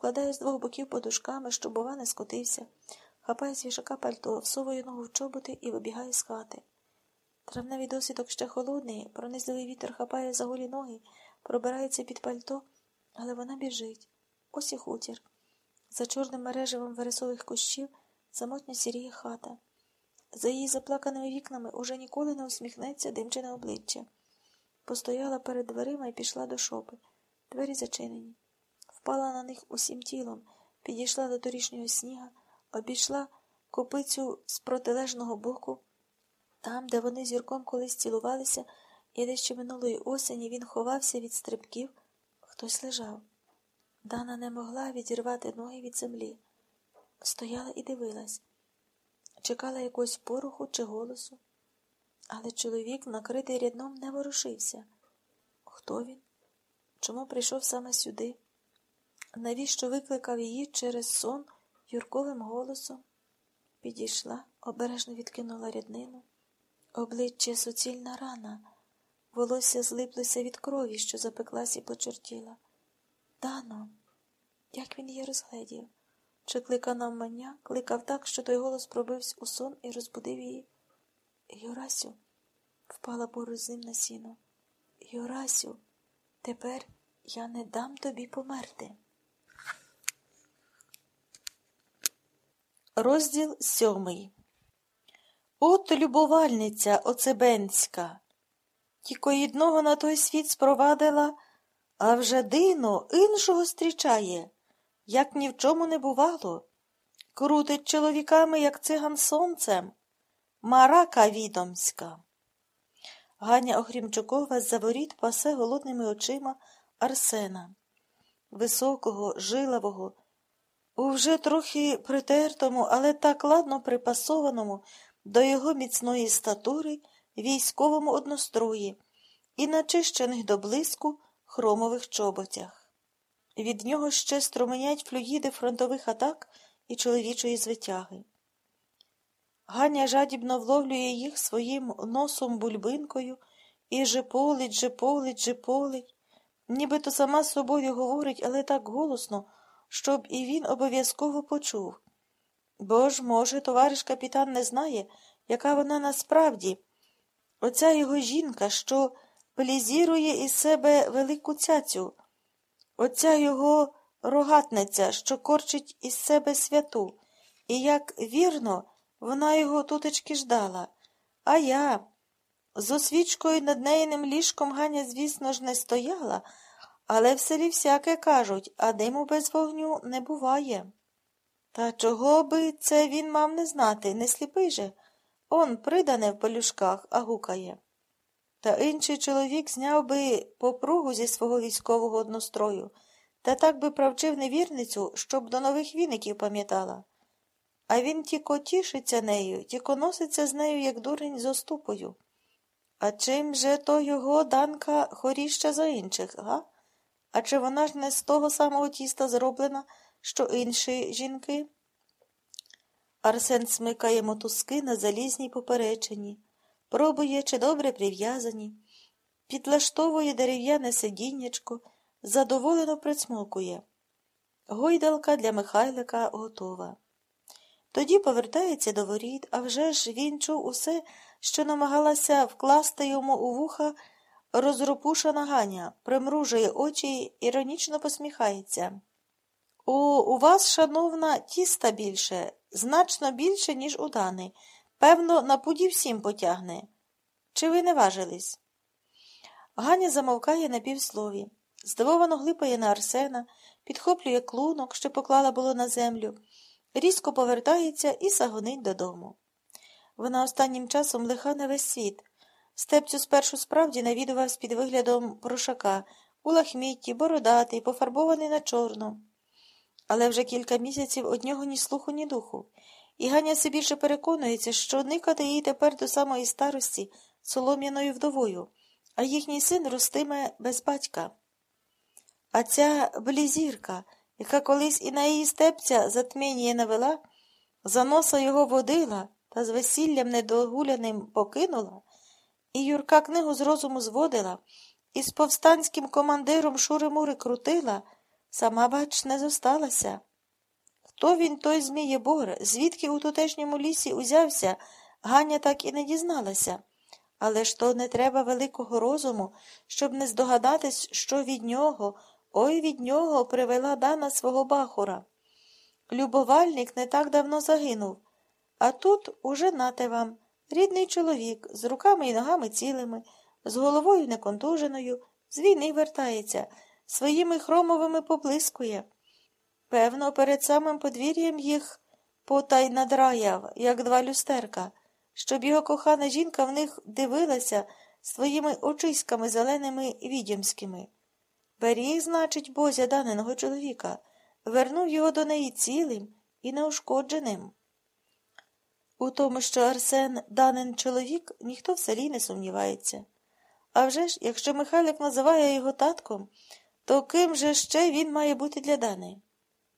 обкладає з двох боків подушками, щоб бува не скотився, хапає з вішака пальто, всовує ногу в чоботи і вибігає з хати. Травневий досвідок ще холодний, пронизливий вітер хапає за голі ноги, пробирається під пальто, але вона біжить. Ось і хутір. За чорним мережевом вересових кущів самотньо сіріє хата. За її заплаканими вікнами уже ніколи не усміхнеться димчине обличчя. Постояла перед дверима і пішла до шопи. Двері зачинені. Впала на них усім тілом, підійшла до торішнього сніга, обійшла копицю з протилежного боку. Там, де вони з Юрком колись цілувалися, і де ще минулої осені він ховався від стрибків, хтось лежав. Дана не могла відірвати ноги від землі. Стояла і дивилась, чекала якогось пороху чи голосу. Але чоловік, накритий рядном, не ворушився. Хто він? Чому прийшов саме сюди? Навіщо викликав її через сон Юрковим голосом? Підійшла, обережно відкинула ряднину. Обличчя суцільна рана, волосся злиплося від крові, що запеклась і почертіла. Дано, як він її розгледів, чи кликав навмання, кликав так, що той голос пробився у сон і розбудив її. Юрасю, впала поруч з ним на сіно. Юрасю, тепер я не дам тобі померти. Розділ сьомий. От любовальниця оцебенська. Тільки одного на той світ спровадила, а вже дино іншого зустрічає, як ні в чому не бувало. Крутить чоловіками, як циган сонцем. Марака відомська. Ганя Охрімчукова з-за воріт пасе голодними очима Арсена, високого, жилавого, у вже трохи притертому, але так ладно припасованому до його міцної статури військовому однострої і начищених до блиску хромових чоботях. Від нього ще струменять флюїди фронтових атак і чоловічої звитяги. Ганя жадібно вловлює їх своїм носом бульбинкою і жеполить, жеполить, жеполить, нібито сама з собою говорить, але так голосно, щоб і він обов'язково почув. Бо ж, може, товариш капітан не знає, яка вона насправді, оця його жінка, що плізірує із себе велику цяцю, оця його рогатниця, що корчить із себе святу, і як вірно. Вона його тутечки ждала, а я. З освічкою над нейним ліжком Ганя, звісно ж, не стояла, але в селі всяке кажуть, а диму без вогню не буває. Та чого би це він мав не знати, не сліпий же? Он придане в полюшках, а гукає. Та інший чоловік зняв би попругу зі свого військового однострою, та так би правчив невірницю, щоб до нових віників пам'ятала. А він тіко тішиться нею, тіко носиться з нею, як дурень з оступою. А чим же то його данка хоріща за інших, га? А чи вона ж не з того самого тіста зроблена, що інші жінки? Арсен смикає мотузки на залізній поперечині, пробує, чи добре прив'язані, підлаштовує дерев'яне сидіннячко, задоволено прицмокує. Гойдалка для Михайлика готова. Тоді повертається до воріт, а вже ж він чув усе, що намагалася вкласти йому у вуха розропушена Ганя, примружує очі іронічно посміхається. У, у вас, шановна, тіста більше, значно більше, ніж у Дани. Певно, на пуді всім потягне. Чи ви не важились? Ганя замовкає на півслові. Здивовано глипає на Арсена, підхоплює клунок, що поклала було на землю різко повертається і сагонить додому. Вона останнім часом лиха на весь світ. Степцю спершу справді навідувався під виглядом прошака, у лахмітті, бородатий, пофарбований на чорно. Але вже кілька місяців од нього ні слуху, ні духу, і Ганя все більше переконується, що никати їй тепер до самої старості солом'яною вдовою, а їхній син ростиме без батька. А ця блізірка – яка колись і на її степця затміння навела, за носа його водила та з весіллям недогуляним покинула, і Юрка книгу з розуму зводила, і з повстанським командиром шури-мури крутила, Сама, бач, не зосталася. Хто він той Змієбор, звідки у тутешньому лісі узявся, Ганя так і не дізналася. Але ж то не треба великого розуму, щоб не здогадатись, що від нього, ой від нього привела Дана свого бахура. Любовальник не так давно загинув, а тут уже нате вам, рідний чоловік, з руками і ногами цілими, з головою неконтуженою, з війни вертається, своїми хромовими поблискує. Певно, перед самим подвір'ям їх потай надраяв, як два люстерка, щоб його кохана жінка в них дивилася своїми очиськами зеленими відьомськими. Беріг, значить, Бозя даненого чоловіка, вернув його до неї цілим і неушкодженим. У тому, що Арсен данин чоловік, ніхто в селі не сумнівається. А вже ж, якщо Михайлик називає його татком, то ким же ще він має бути для Дани?